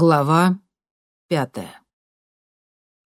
Глава пятая.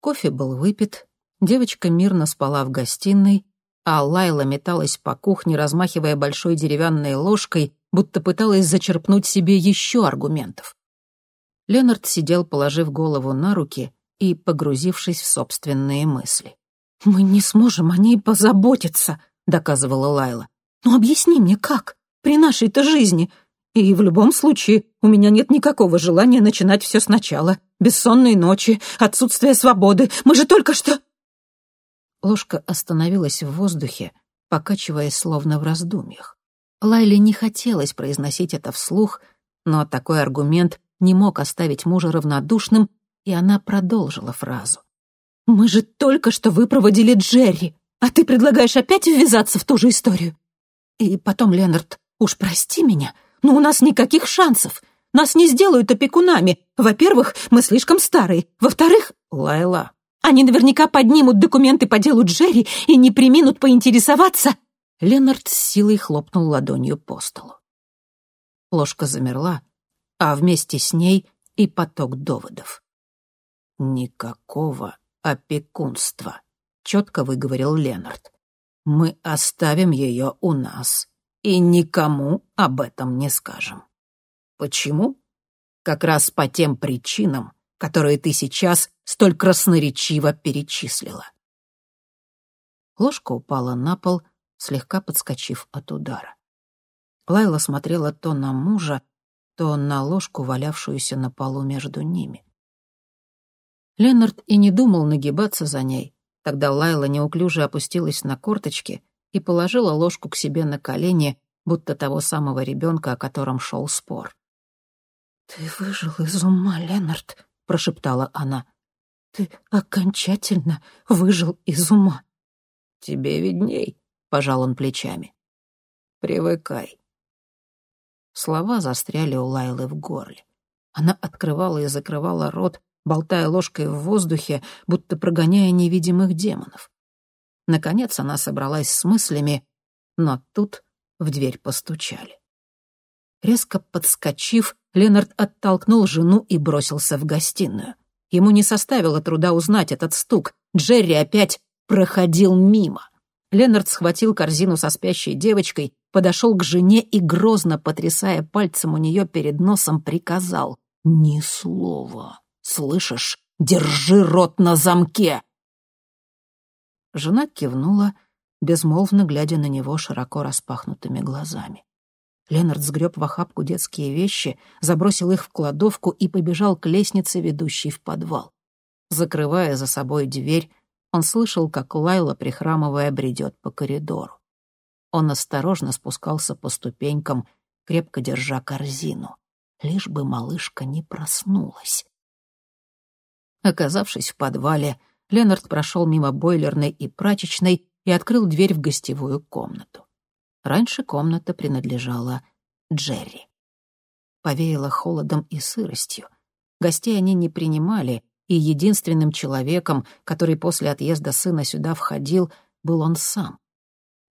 Кофе был выпит, девочка мирно спала в гостиной, а Лайла металась по кухне, размахивая большой деревянной ложкой, будто пыталась зачерпнуть себе еще аргументов. Ленард сидел, положив голову на руки и погрузившись в собственные мысли. «Мы не сможем о ней позаботиться», — доказывала Лайла. «Но объясни мне, как? При нашей-то жизни. И в любом случае у меня нет никакого желания начинать все сначала. Бессонные ночи, отсутствие свободы. Мы же только что...» Ложка остановилась в воздухе, покачиваясь словно в раздумьях. Лайле не хотелось произносить это вслух, но такой аргумент не мог оставить мужа равнодушным, и она продолжила фразу. «Мы же только что выпроводили Джерри, а ты предлагаешь опять ввязаться в ту же историю? И потом, Ленард, уж прости меня, но у нас никаких шансов. Нас не сделают опекунами. Во-первых, мы слишком старые. Во-вторых, Лайла, они наверняка поднимут документы по делу Джерри и не приминут поинтересоваться. Ленард с силой хлопнул ладонью по столу. Ложка замерла, а вместе с ней и поток доводов. «Никакого опекунства», — четко выговорил Ленард. «Мы оставим ее у нас и никому об этом не скажем. Почему? Как раз по тем причинам, которые ты сейчас столь красноречиво перечислила. Ложка упала на пол, слегка подскочив от удара. Лайла смотрела то на мужа, то на ложку, валявшуюся на полу между ними. Ленард и не думал нагибаться за ней. Тогда Лайла неуклюже опустилась на корточки и положила ложку к себе на колени, будто того самого ребенка, о котором шел спор. «Ты выжил из ума, Ленард», — прошептала она. «Ты окончательно выжил из ума». «Тебе видней», — пожал он плечами. «Привыкай». Слова застряли у Лайлы в горле. Она открывала и закрывала рот, болтая ложкой в воздухе, будто прогоняя невидимых демонов. Наконец она собралась с мыслями, но тут в дверь постучали. Резко подскочив, Ленард оттолкнул жену и бросился в гостиную. Ему не составило труда узнать этот стук. Джерри опять проходил мимо. Ленард схватил корзину со спящей девочкой, подошел к жене и, грозно потрясая пальцем у нее перед носом, приказал «Ни слова! Слышишь? Держи рот на замке!» Жена кивнула, безмолвно глядя на него широко распахнутыми глазами. Ленард сгреб в охапку детские вещи, забросил их в кладовку и побежал к лестнице, ведущей в подвал. Закрывая за собой дверь, он слышал, как Лайла, прихрамывая, бредет по коридору. Он осторожно спускался по ступенькам, крепко держа корзину, лишь бы малышка не проснулась. Оказавшись в подвале, Ленард прошел мимо бойлерной и прачечной и открыл дверь в гостевую комнату. Раньше комната принадлежала Джерри. Повеяло холодом и сыростью. Гостей они не принимали, и единственным человеком, который после отъезда сына сюда входил, был он сам.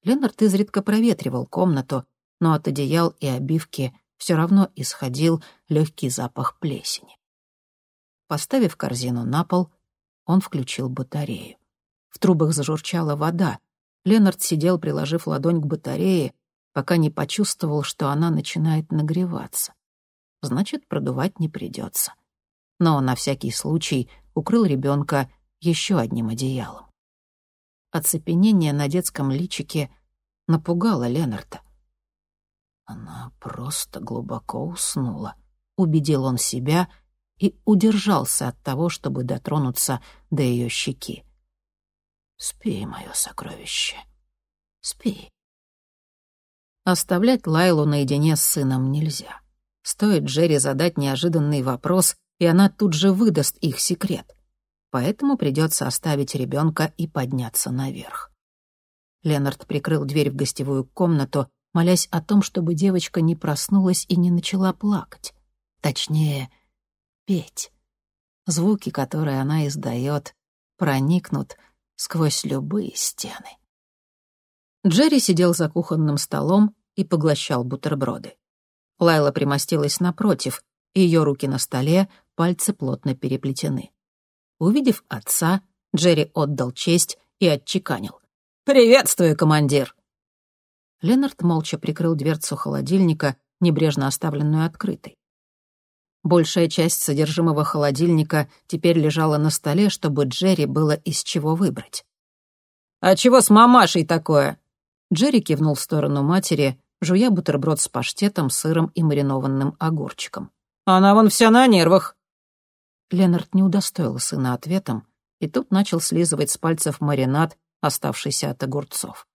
Ленард изредка проветривал комнату, но от одеял и обивки все равно исходил легкий запах плесени. Поставив корзину на пол, он включил батарею. В трубах зажурчала вода. Ленард сидел, приложив ладонь к батарее, пока не почувствовал, что она начинает нагреваться. Значит, продувать не придется. Но на всякий случай укрыл ребенка еще одним одеялом. Оцепенение на детском личике напугало Ленарда. Она просто глубоко уснула, убедил он себя и удержался от того, чтобы дотронуться до ее щеки. Спи, мое сокровище, спи. Оставлять Лайлу наедине с сыном нельзя. Стоит Джерри задать неожиданный вопрос, и она тут же выдаст их секрет. Поэтому придется оставить ребенка и подняться наверх. Ленард прикрыл дверь в гостевую комнату, молясь о том, чтобы девочка не проснулась и не начала плакать. Точнее, петь. Звуки, которые она издает, проникнут сквозь любые стены. Джерри сидел за кухонным столом и поглощал бутерброды. Лайла примостилась напротив, ее руки на столе, пальцы плотно переплетены. Увидев отца, Джерри отдал честь и отчеканил. «Приветствую, командир!» Ленард молча прикрыл дверцу холодильника, небрежно оставленную открытой. Большая часть содержимого холодильника теперь лежала на столе, чтобы Джерри было из чего выбрать. «А чего с мамашей такое?» Джерри кивнул в сторону матери, жуя бутерброд с паштетом, сыром и маринованным огурчиком. «Она вон вся на нервах!» Ленард не удостоил сына ответом, и тут начал слизывать с пальцев маринад, оставшийся от огурцов.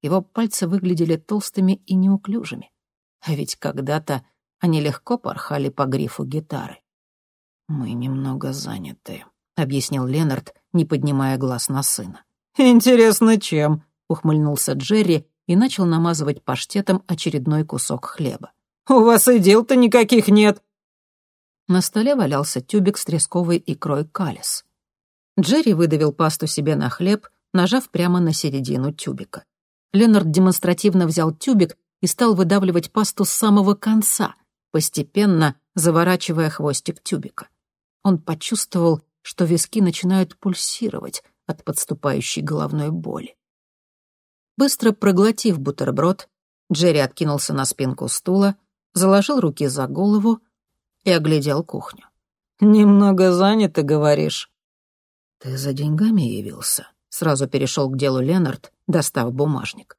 Его пальцы выглядели толстыми и неуклюжими. А ведь когда-то они легко порхали по грифу гитары. «Мы немного заняты», — объяснил Ленард, не поднимая глаз на сына. «Интересно, чем?» — ухмыльнулся Джерри и начал намазывать паштетом очередной кусок хлеба. «У вас и дел-то никаких нет!» На столе валялся тюбик с тресковой икрой калис. Джерри выдавил пасту себе на хлеб, нажав прямо на середину тюбика. Ленард демонстративно взял тюбик и стал выдавливать пасту с самого конца, постепенно заворачивая хвостик тюбика. Он почувствовал, что виски начинают пульсировать от подступающей головной боли. Быстро проглотив бутерброд, Джерри откинулся на спинку стула, заложил руки за голову и оглядел кухню. «Немного занято, говоришь?» «Ты за деньгами явился?» Сразу перешел к делу Ленард, достав бумажник.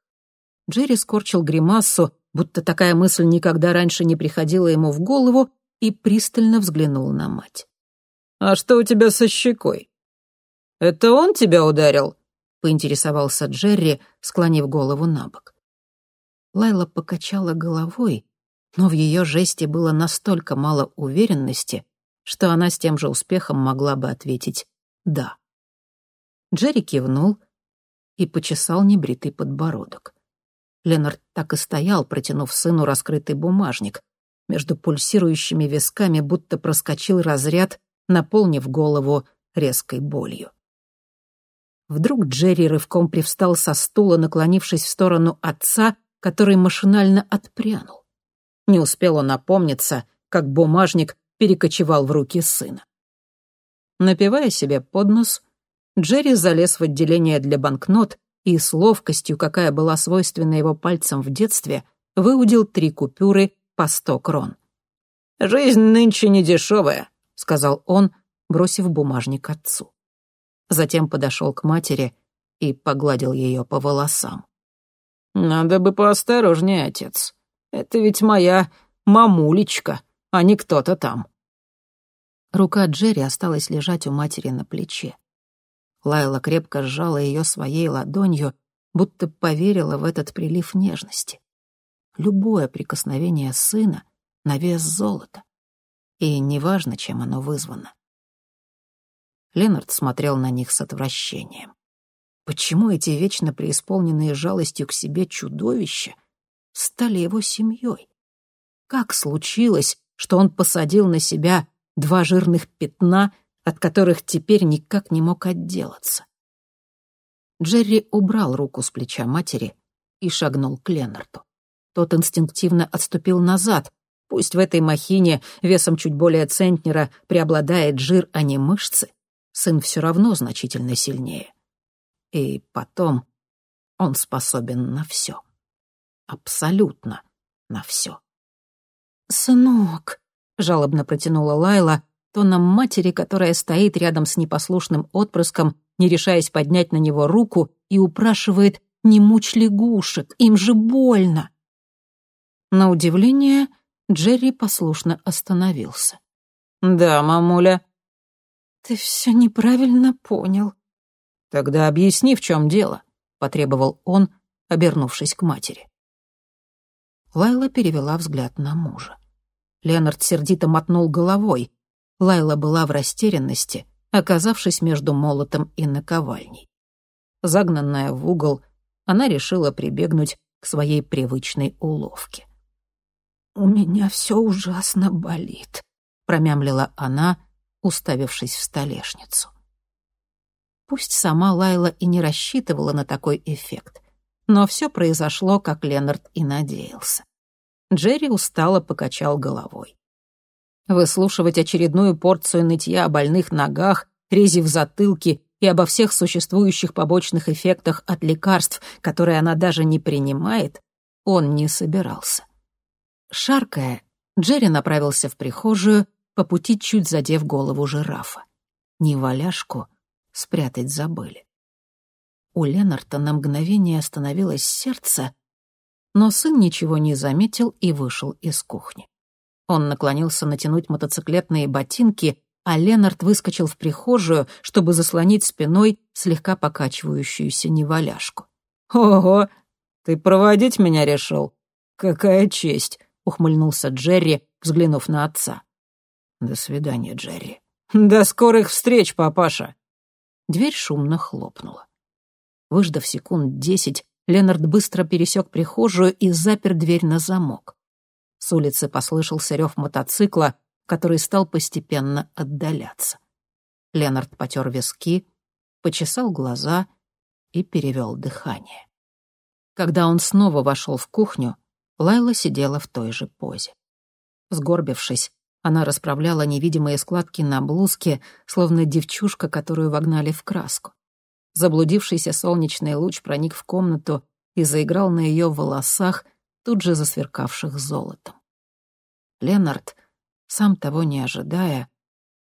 Джерри скорчил гримассу, будто такая мысль никогда раньше не приходила ему в голову, и пристально взглянул на мать. «А что у тебя со щекой?» «Это он тебя ударил?» — поинтересовался Джерри, склонив голову на бок. Лайла покачала головой, но в ее жесте было настолько мало уверенности, что она с тем же успехом могла бы ответить «да». Джерри кивнул и почесал небритый подбородок. Ленард так и стоял, протянув сыну раскрытый бумажник. Между пульсирующими висками будто проскочил разряд, наполнив голову резкой болью. Вдруг Джерри рывком привстал со стула, наклонившись в сторону отца, который машинально отпрянул. Не успел он опомниться, как бумажник перекочевал в руки сына. Напивая себе под нос, Джерри залез в отделение для банкнот и с ловкостью, какая была свойственна его пальцам в детстве, выудил три купюры по сто крон. «Жизнь нынче не дешевая», — сказал он, бросив бумажник отцу. Затем подошел к матери и погладил ее по волосам. «Надо бы поосторожнее, отец. Это ведь моя мамулечка, а не кто-то там». Рука Джерри осталась лежать у матери на плече. Лайла крепко сжала ее своей ладонью, будто поверила в этот прилив нежности. Любое прикосновение сына на вес золота. И неважно, чем оно вызвано. Ленард смотрел на них с отвращением. Почему эти вечно преисполненные жалостью к себе чудовища стали его семьей? Как случилось, что он посадил на себя два жирных пятна — от которых теперь никак не мог отделаться. Джерри убрал руку с плеча матери и шагнул к Ленарту. Тот инстинктивно отступил назад. Пусть в этой махине весом чуть более центнера преобладает жир, а не мышцы, сын все равно значительно сильнее. И потом он способен на все. Абсолютно на все. «Сынок», — жалобно протянула Лайла, тоном матери, которая стоит рядом с непослушным отпрыском, не решаясь поднять на него руку, и упрашивает «Не мучь лягушек, им же больно!» На удивление Джерри послушно остановился. «Да, мамуля». «Ты все неправильно понял». «Тогда объясни, в чем дело», — потребовал он, обернувшись к матери. Лайла перевела взгляд на мужа. Леонард сердито мотнул головой. Лайла была в растерянности, оказавшись между молотом и наковальней. Загнанная в угол, она решила прибегнуть к своей привычной уловке. «У меня все ужасно болит», — промямлила она, уставившись в столешницу. Пусть сама Лайла и не рассчитывала на такой эффект, но все произошло, как Ленард и надеялся. Джерри устало покачал головой. Выслушивать очередную порцию нытья о больных ногах, рези в затылке и обо всех существующих побочных эффектах от лекарств, которые она даже не принимает, он не собирался. Шаркая, Джерри направился в прихожую, по пути чуть задев голову жирафа. Неваляшку спрятать забыли. У Ленарта на мгновение остановилось сердце, но сын ничего не заметил и вышел из кухни. Он наклонился натянуть мотоциклетные ботинки, а Ленард выскочил в прихожую, чтобы заслонить спиной слегка покачивающуюся неваляшку. «Ого, ты проводить меня решил? Какая честь!» — ухмыльнулся Джерри, взглянув на отца. «До свидания, Джерри». «До скорых встреч, папаша!» Дверь шумно хлопнула. Выждав секунд десять, Ленард быстро пересек прихожую и запер дверь на замок. С улицы послышался рев мотоцикла, который стал постепенно отдаляться. Ленард потер виски, почесал глаза и перевел дыхание. Когда он снова вошел в кухню, Лайла сидела в той же позе. Сгорбившись, она расправляла невидимые складки на блузке, словно девчушка, которую вогнали в краску. Заблудившийся солнечный луч проник в комнату и заиграл на ее волосах, тут же засверкавших золотом. Ленард сам того не ожидая,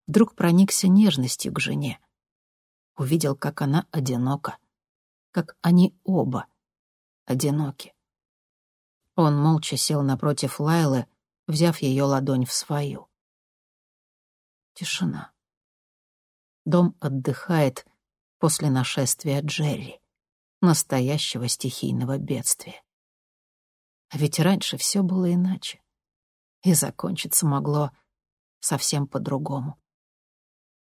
вдруг проникся нежностью к жене. Увидел, как она одинока, как они оба одиноки. Он молча сел напротив Лайлы, взяв ее ладонь в свою. Тишина. Дом отдыхает после нашествия Джерри, настоящего стихийного бедствия. А ведь раньше все было иначе и закончиться могло совсем по-другому.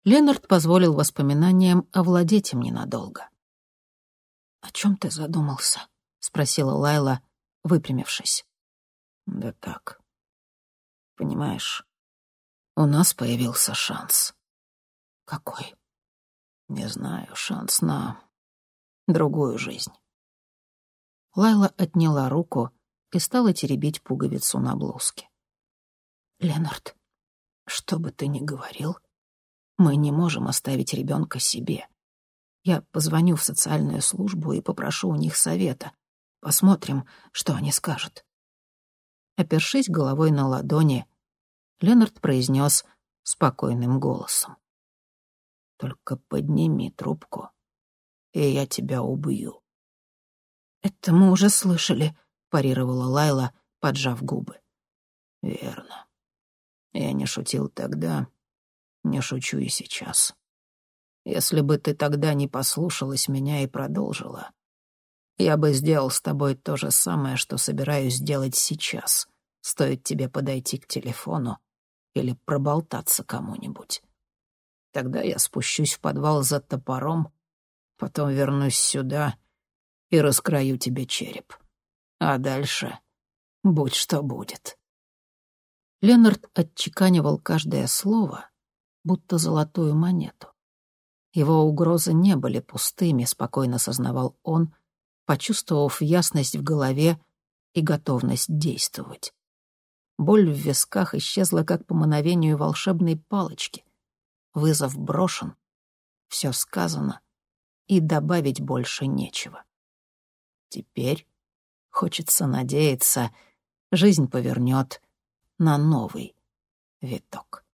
Ленард позволил воспоминаниям овладеть им ненадолго. «О чем ты задумался?» — спросила Лайла, выпрямившись. «Да так. Понимаешь, у нас появился шанс». «Какой?» «Не знаю, шанс на другую жизнь». Лайла отняла руку и стала теребить пуговицу на блузке. Ленард, что бы ты ни говорил, мы не можем оставить ребенка себе. Я позвоню в социальную службу и попрошу у них совета. Посмотрим, что они скажут. Опершись головой на ладони, Ленард произнес спокойным голосом. «Только подними трубку, и я тебя убью». «Это мы уже слышали», — парировала Лайла, поджав губы. «Верно. Я не шутил тогда, не шучу и сейчас. Если бы ты тогда не послушалась меня и продолжила, я бы сделал с тобой то же самое, что собираюсь сделать сейчас. Стоит тебе подойти к телефону или проболтаться кому-нибудь. Тогда я спущусь в подвал за топором, потом вернусь сюда и раскрою тебе череп. А дальше будь что будет. Ленард отчеканивал каждое слово, будто золотую монету. Его угрозы не были пустыми, спокойно сознавал он, почувствовав ясность в голове и готовность действовать. Боль в висках исчезла как по мановению волшебной палочки. Вызов брошен, все сказано, и добавить больше нечего. Теперь, хочется надеяться, жизнь повернет на новый виток.